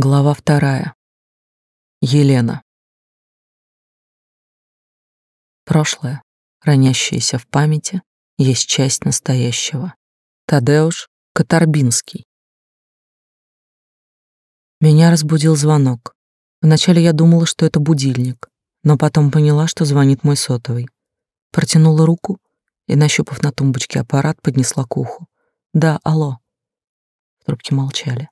Глава вторая. Елена. Прошлое, хранящееся в памяти, есть часть настоящего. Тадеуш Катарбинский. Меня разбудил звонок. Вначале я думала, что это будильник, но потом поняла, что звонит мой сотовый. Протянула руку и, нащупав на тумбочке аппарат, поднесла к уху. «Да, алло». В трубке молчали.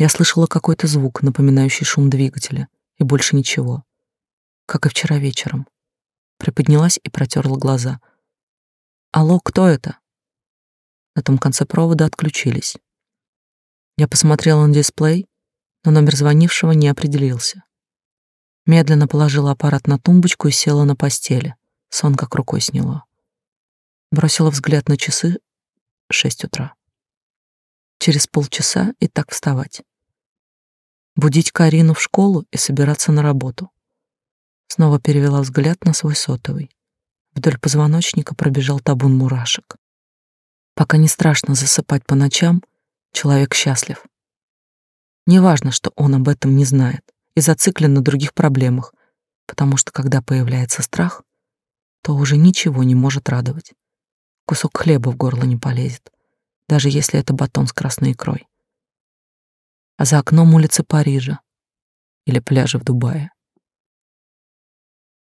Я слышала какой-то звук, напоминающий шум двигателя, и больше ничего. Как и вчера вечером. Приподнялась и протерла глаза. «Алло, кто это?» На том конце провода отключились. Я посмотрела на дисплей, но номер звонившего не определился. Медленно положила аппарат на тумбочку и села на постели. Сон как рукой сняло. Бросила взгляд на часы — шесть утра. Через полчаса и так вставать будить Карину в школу и собираться на работу. Снова перевела взгляд на свой сотовый. Вдоль позвоночника пробежал табун мурашек. Пока не страшно засыпать по ночам, человек счастлив. Неважно, что он об этом не знает и зациклен на других проблемах, потому что когда появляется страх, то уже ничего не может радовать. Кусок хлеба в горло не полезет, даже если это батон с красной икрой а за окном улицы Парижа или пляжи в Дубае.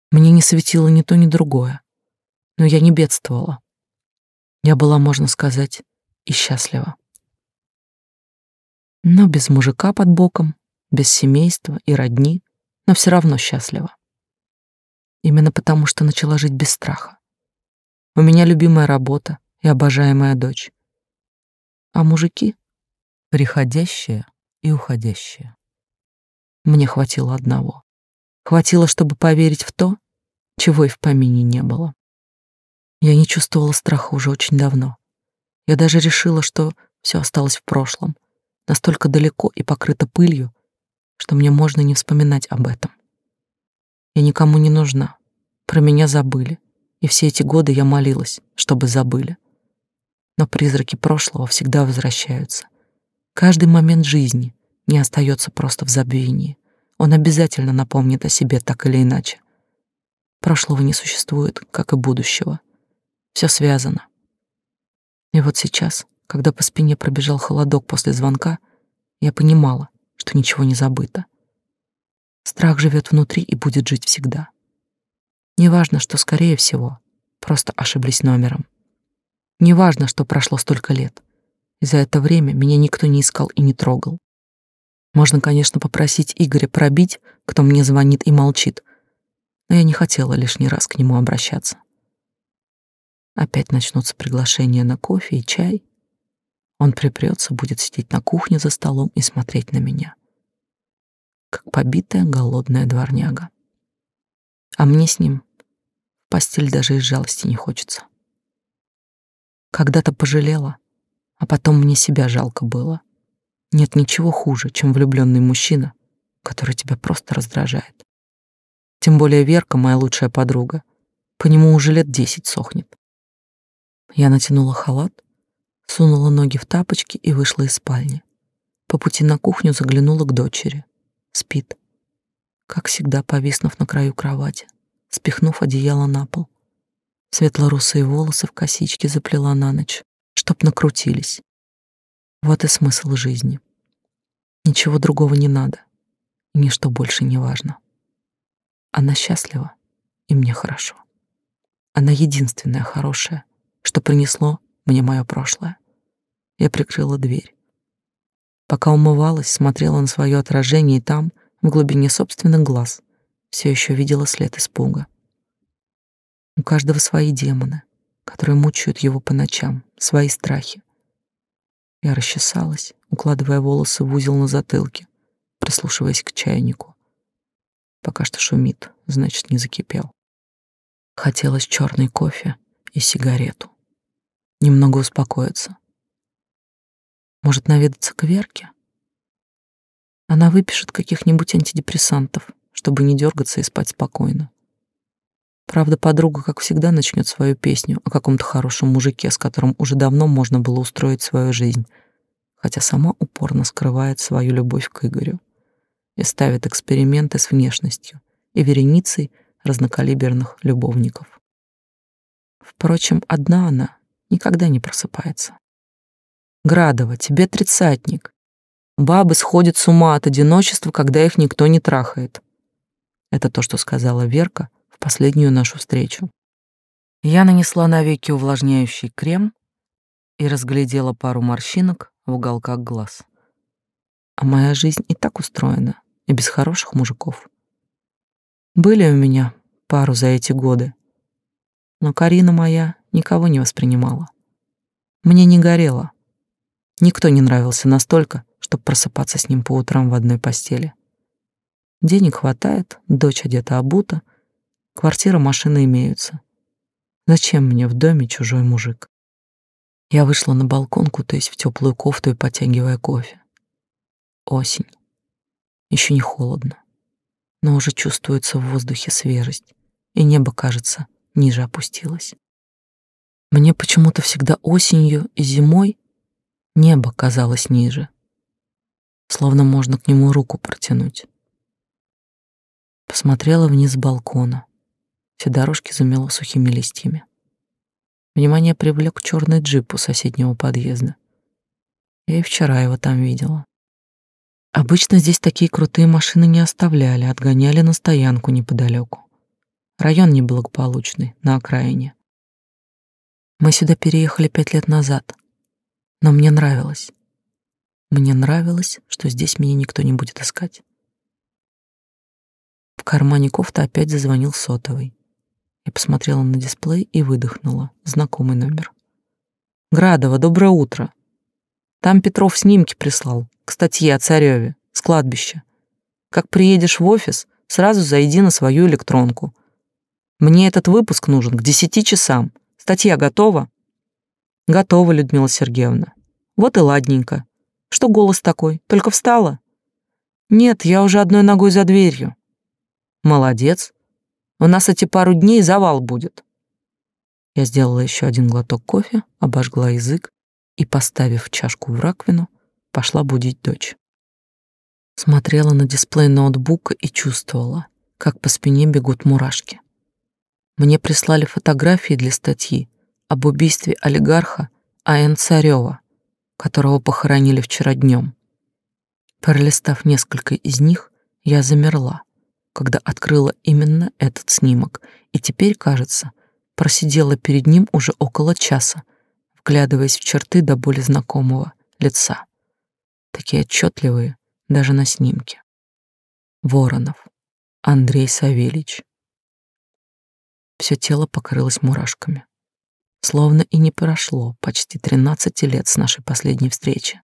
Мне не светило ни то, ни другое, но я не бедствовала. Я была, можно сказать, и счастлива. Но без мужика под боком, без семейства и родни, но все равно счастлива. Именно потому, что начала жить без страха. У меня любимая работа и обожаемая дочь. А мужики — приходящие и уходящее. Мне хватило одного. Хватило, чтобы поверить в то, чего и в помине не было. Я не чувствовала страха уже очень давно. Я даже решила, что все осталось в прошлом, настолько далеко и покрыто пылью, что мне можно не вспоминать об этом. Я никому не нужна. Про меня забыли. И все эти годы я молилась, чтобы забыли. Но призраки прошлого всегда возвращаются. Каждый момент жизни, не остается просто в забвении. Он обязательно напомнит о себе так или иначе. Прошлого не существует, как и будущего. Все связано. И вот сейчас, когда по спине пробежал холодок после звонка, я понимала, что ничего не забыто. Страх живет внутри и будет жить всегда. Неважно, что, скорее всего, просто ошиблись номером. Неважно, что прошло столько лет. И за это время меня никто не искал и не трогал. Можно, конечно, попросить Игоря пробить, кто мне звонит и молчит, но я не хотела лишний раз к нему обращаться. Опять начнутся приглашения на кофе и чай. Он припрется, будет сидеть на кухне за столом и смотреть на меня, как побитая голодная дворняга. А мне с ним постель даже из жалости не хочется. Когда-то пожалела, а потом мне себя жалко было. Нет ничего хуже, чем влюбленный мужчина, который тебя просто раздражает. Тем более Верка, моя лучшая подруга, по нему уже лет десять сохнет. Я натянула халат, сунула ноги в тапочки и вышла из спальни. По пути на кухню заглянула к дочери. Спит. Как всегда, повиснув на краю кровати, спихнув одеяло на пол. Светло-русые волосы в косичке заплела на ночь, чтоб накрутились. Вот и смысл жизни. Ничего другого не надо, ничто больше не важно. Она счастлива, и мне хорошо. Она единственная хорошая, что принесло мне мое прошлое. Я прикрыла дверь. Пока умывалась, смотрела на свое отражение, и там, в глубине собственных глаз, все еще видела след испуга. У каждого свои демоны, которые мучают его по ночам, свои страхи. Я расчесалась, укладывая волосы в узел на затылке, прислушиваясь к чайнику. Пока что шумит, значит, не закипел. Хотелось черный кофе и сигарету. Немного успокоиться. Может, наведаться к Верке? Она выпишет каких-нибудь антидепрессантов, чтобы не дергаться и спать спокойно. Правда, подруга, как всегда, начнет свою песню о каком-то хорошем мужике, с которым уже давно можно было устроить свою жизнь. Хотя сама упорно скрывает свою любовь к Игорю и ставит эксперименты с внешностью и вереницей разнокалиберных любовников. Впрочем, одна она никогда не просыпается. Градова, тебе тридцатник. Бабы сходят с ума от одиночества, когда их никто не трахает. Это то, что сказала Верка в последнюю нашу встречу. Я нанесла на веки увлажняющий крем и разглядела пару морщинок в уголках глаз. А моя жизнь и так устроена, и без хороших мужиков. Были у меня пару за эти годы, но Карина моя никого не воспринимала. Мне не горело. Никто не нравился настолько, чтобы просыпаться с ним по утрам в одной постели. Денег хватает, дочь одета обута, квартира, машина имеются. Зачем мне в доме чужой мужик? Я вышла на балкон, кутаясь в теплую кофту и потягивая кофе. Осень. Еще не холодно, но уже чувствуется в воздухе свежесть, и небо, кажется, ниже опустилось. Мне почему-то всегда осенью и зимой небо казалось ниже, словно можно к нему руку протянуть. Посмотрела вниз с балкона. Все дорожки замело сухими листьями. Внимание привлек черный джип у соседнего подъезда. Я и вчера его там видела. Обычно здесь такие крутые машины не оставляли, отгоняли на стоянку неподалеку. Район неблагополучный, на окраине. Мы сюда переехали пять лет назад, но мне нравилось. Мне нравилось, что здесь меня никто не будет искать. В кармане кофта опять зазвонил сотовый. Я посмотрела на дисплей и выдохнула. Знакомый номер. «Градова, доброе утро. Там Петров снимки прислал к статье о Цареве с кладбища. Как приедешь в офис, сразу зайди на свою электронку. Мне этот выпуск нужен к десяти часам. Статья готова?» «Готова, Людмила Сергеевна. Вот и ладненько. Что голос такой? Только встала?» «Нет, я уже одной ногой за дверью». «Молодец. У нас эти пару дней завал будет. Я сделала еще один глоток кофе, обожгла язык и, поставив чашку в раковину, пошла будить дочь. Смотрела на дисплей ноутбука и чувствовала, как по спине бегут мурашки. Мне прислали фотографии для статьи об убийстве олигарха А.Н. Царева, которого похоронили вчера днем. Пролистав несколько из них, я замерла когда открыла именно этот снимок, и теперь, кажется, просидела перед ним уже около часа, вглядываясь в черты до боли знакомого лица. Такие отчетливые даже на снимке. Воронов, Андрей Савельич. Все тело покрылось мурашками. Словно и не прошло почти 13 лет с нашей последней встречи.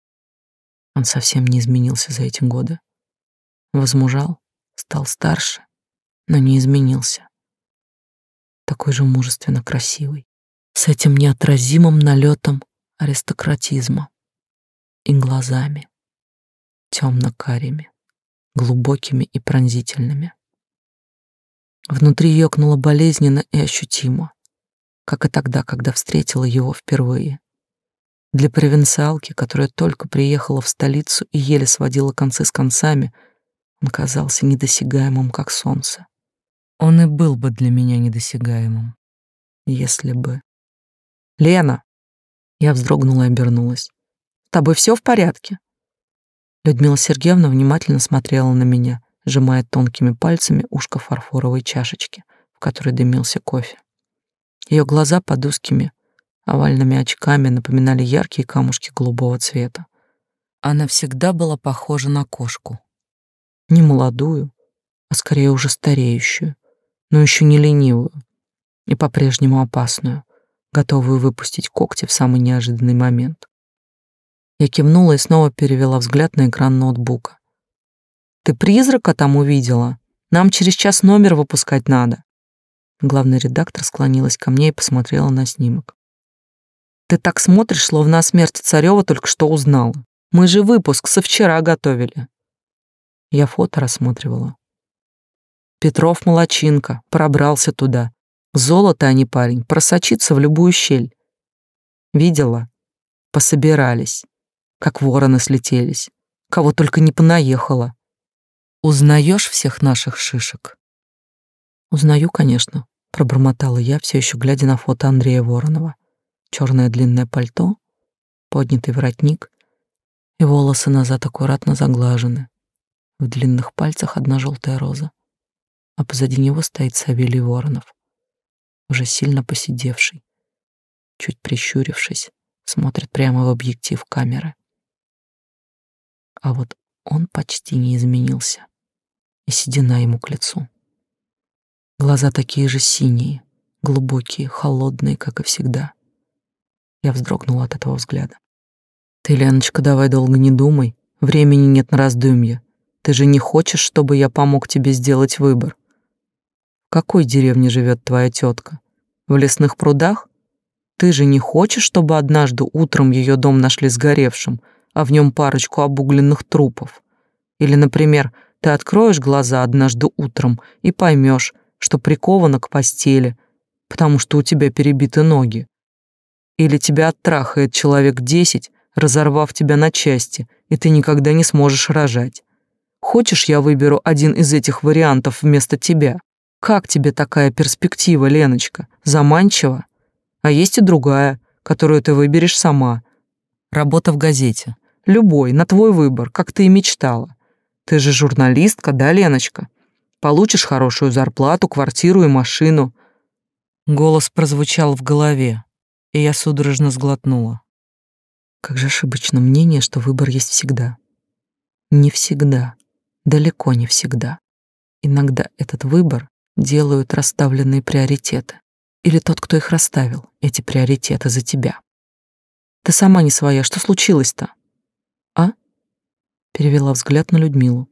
Он совсем не изменился за эти годы. Возмужал, стал старше, но не изменился. Такой же мужественно красивый, с этим неотразимым налетом аристократизма и глазами, темно-карими, глубокими и пронзительными. Внутри ёкнуло болезненно и ощутимо, как и тогда, когда встретила его впервые. Для провинциалки, которая только приехала в столицу и еле сводила концы с концами, он казался недосягаемым, как солнце. Он и был бы для меня недосягаемым, если бы... «Лена!» Я вздрогнула и обернулась. «С тобой все в порядке?» Людмила Сергеевна внимательно смотрела на меня, сжимая тонкими пальцами ушко фарфоровой чашечки, в которой дымился кофе. Ее глаза под узкими овальными очками напоминали яркие камушки голубого цвета. Она всегда была похожа на кошку, не молодую, а скорее уже стареющую, но еще не ленивую и по-прежнему опасную, готовую выпустить когти в самый неожиданный момент. Я кивнула и снова перевела взгляд на экран ноутбука. «Ты призрака там увидела? Нам через час номер выпускать надо». Главный редактор склонилась ко мне и посмотрела на снимок. «Ты так смотришь, словно о смерти Царева только что узнала. Мы же выпуск со вчера готовили». Я фото рассматривала. Петров молочинка, пробрался туда. Золото, а не парень, просочиться в любую щель. Видела? Пособирались. как вороны слетелись. Кого только не понаехало. Узнаешь всех наших шишек? Узнаю, конечно, пробормотала я, все еще глядя на фото Андрея Воронова. Черное длинное пальто, поднятый воротник и волосы назад аккуратно заглажены. В длинных пальцах одна желтая роза, а позади него стоит Савелий Воронов, уже сильно посидевший, чуть прищурившись, смотрит прямо в объектив камеры. А вот он почти не изменился, и седина ему к лицу. Глаза такие же синие, глубокие, холодные, как и всегда. Я вздрогнула от этого взгляда. Ты, Леночка, давай долго не думай. Времени нет на раздумья. Ты же не хочешь, чтобы я помог тебе сделать выбор? В какой деревне живет твоя тетка? В лесных прудах? Ты же не хочешь, чтобы однажды утром ее дом нашли сгоревшим, а в нем парочку обугленных трупов? Или, например, ты откроешь глаза однажды утром и поймешь, что прикована к постели, потому что у тебя перебиты ноги. Или тебя оттрахает человек десять, разорвав тебя на части, и ты никогда не сможешь рожать. Хочешь, я выберу один из этих вариантов вместо тебя? Как тебе такая перспектива, Леночка? Заманчиво? А есть и другая, которую ты выберешь сама. Работа в газете. Любой, на твой выбор, как ты и мечтала. Ты же журналистка, да, Леночка? Получишь хорошую зарплату, квартиру и машину. Голос прозвучал в голове, и я судорожно сглотнула. Как же ошибочно мнение, что выбор есть всегда. Не всегда, далеко не всегда. Иногда этот выбор делают расставленные приоритеты. Или тот, кто их расставил, эти приоритеты за тебя. Ты сама не своя, что случилось-то? А? Перевела взгляд на Людмилу.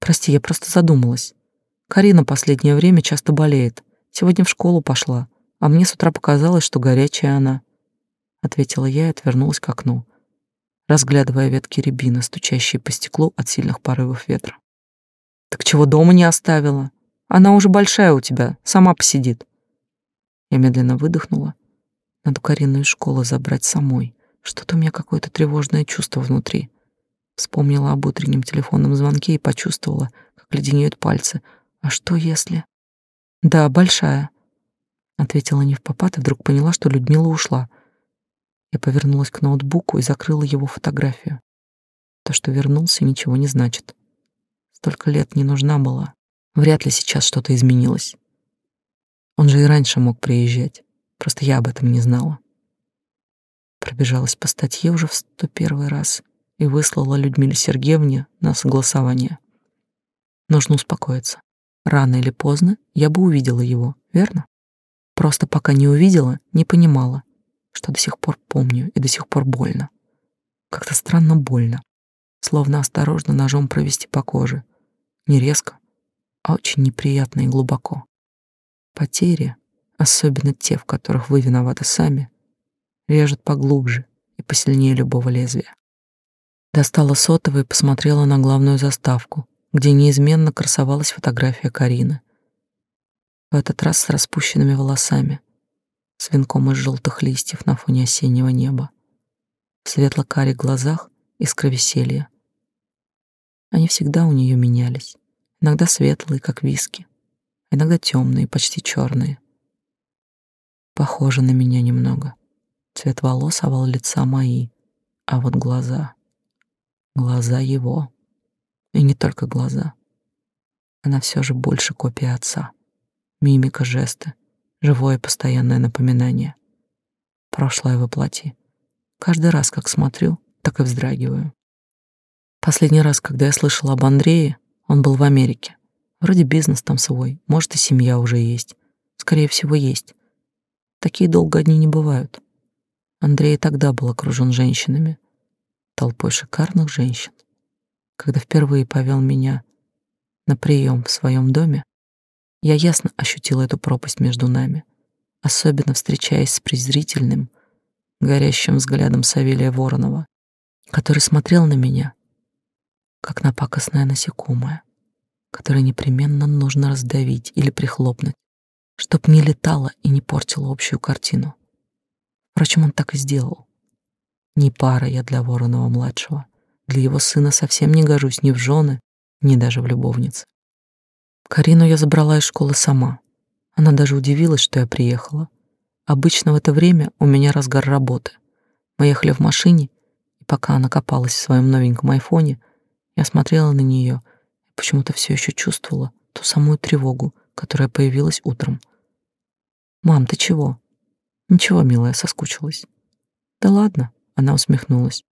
Прости, я просто задумалась. Карина последнее время часто болеет. Сегодня в школу пошла, а мне с утра показалось, что горячая она. Ответила я и отвернулась к окну, разглядывая ветки рябины, стучащие по стеклу от сильных порывов ветра. Так чего дома не оставила? Она уже большая у тебя, сама посидит. Я медленно выдохнула. Надо Карину из школы забрать самой. Что-то у меня какое-то тревожное чувство внутри. Вспомнила об утреннем телефонном звонке и почувствовала, как леденеют пальцы, а что если? Да, большая, ответила не в попад и вдруг поняла, что Людмила ушла. Я повернулась к ноутбуку и закрыла его фотографию. То, что вернулся, ничего не значит. Столько лет не нужна была. Вряд ли сейчас что-то изменилось. Он же и раньше мог приезжать. Просто я об этом не знала. Пробежалась по статье уже в сто первый раз и выслала Людмиле Сергеевне на согласование. Нужно успокоиться. Рано или поздно я бы увидела его, верно? Просто пока не увидела, не понимала, что до сих пор помню и до сих пор больно. Как-то странно больно, словно осторожно ножом провести по коже. Не резко, а очень неприятно и глубоко. Потери, особенно те, в которых вы виноваты сами, режут поглубже и посильнее любого лезвия. Достала сотовый и посмотрела на главную заставку, где неизменно красовалась фотография Карины. В этот раз с распущенными волосами, с венком из желтых листьев на фоне осеннего неба, в светло-карих глазах искра веселья. Они всегда у нее менялись, иногда светлые, как виски, иногда темные, почти черные. Похожи на меня немного. Цвет волос, овал лица мои, а вот глаза... Глаза его. И не только глаза. Она все же больше копия отца. Мимика, жесты, живое постоянное напоминание. Прошлое воплоти. Каждый раз, как смотрю, так и вздрагиваю. Последний раз, когда я слышала об Андрее, он был в Америке. Вроде бизнес там свой, может и семья уже есть. Скорее всего, есть. Такие долго одни не бывают. Андрей тогда был окружен женщинами, толпой шикарных женщин когда впервые повел меня на прием в своем доме, я ясно ощутила эту пропасть между нами, особенно встречаясь с презрительным, горящим взглядом Савелия Воронова, который смотрел на меня, как на пакостное насекомое, которое непременно нужно раздавить или прихлопнуть, чтоб не летало и не портило общую картину. Впрочем, он так и сделал. Не пара я для Воронова-младшего. Для его сына совсем не гожусь ни в жены, ни даже в любовницы. Карину я забрала из школы сама. Она даже удивилась, что я приехала. Обычно в это время у меня разгар работы. Мы ехали в машине, и пока она копалась в своем новеньком айфоне, я смотрела на нее и почему-то все еще чувствовала ту самую тревогу, которая появилась утром. «Мам, ты чего?» «Ничего, милая, соскучилась». «Да ладно», — она усмехнулась.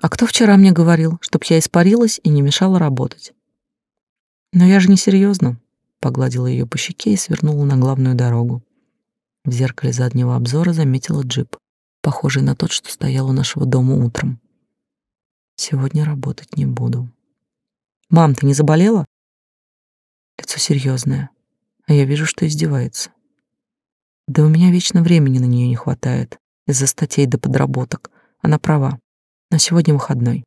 «А кто вчера мне говорил, чтоб я испарилась и не мешала работать?» «Но я же не серьезно», — погладила ее по щеке и свернула на главную дорогу. В зеркале заднего обзора заметила джип, похожий на тот, что стоял у нашего дома утром. «Сегодня работать не буду». «Мам, ты не заболела?» Лицо серьезное, а я вижу, что издевается. Да у меня вечно времени на нее не хватает из-за статей до подработок. Она права. На сегодня выходной.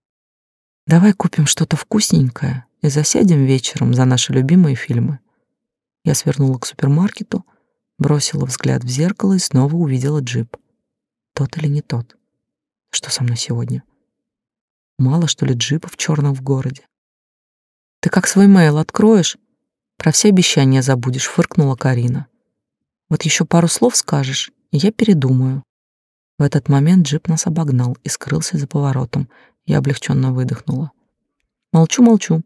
Давай купим что-то вкусненькое и засядем вечером за наши любимые фильмы. Я свернула к супермаркету, бросила взгляд в зеркало и снова увидела джип. Тот или не тот? Что со мной сегодня? Мало, что ли, джипов черных в городе? Ты как свой мейл откроешь, про все обещания забудешь, фыркнула Карина. Вот еще пару слов скажешь, и я передумаю. В этот момент джип нас обогнал и скрылся за поворотом. Я облегченно выдохнула. Молчу, молчу.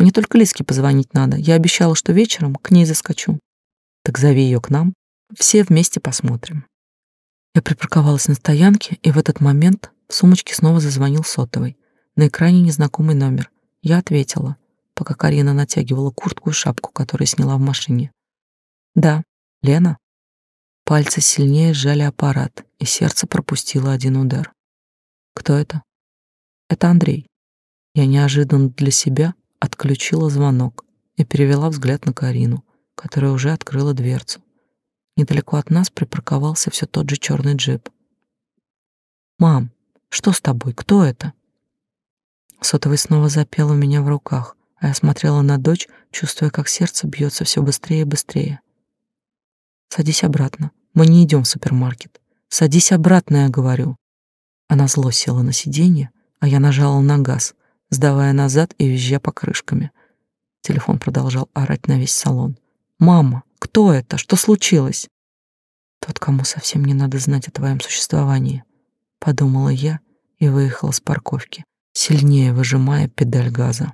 Мне только Лиске позвонить надо. Я обещала, что вечером к ней заскочу. Так зови ее к нам. Все вместе посмотрим. Я припарковалась на стоянке, и в этот момент в сумочке снова зазвонил сотовый. На экране незнакомый номер. Я ответила, пока Карина натягивала куртку и шапку, которую сняла в машине. «Да, Лена?» Пальцы сильнее сжали аппарат, и сердце пропустило один удар. Кто это? Это Андрей. Я неожиданно для себя отключила звонок и перевела взгляд на Карину, которая уже открыла дверцу. Недалеко от нас припарковался все тот же черный джип. «Мам, что с тобой? Кто это?» Сотовый снова запел у меня в руках, а я смотрела на дочь, чувствуя, как сердце бьется все быстрее и быстрее. «Садись обратно. Мы не идем в супермаркет. Садись обратно, я говорю. Она зло села на сиденье, а я нажала на газ, сдавая назад и визжа покрышками. Телефон продолжал орать на весь салон. «Мама, кто это? Что случилось?» «Тот, кому совсем не надо знать о твоем существовании», — подумала я и выехала с парковки, сильнее выжимая педаль газа.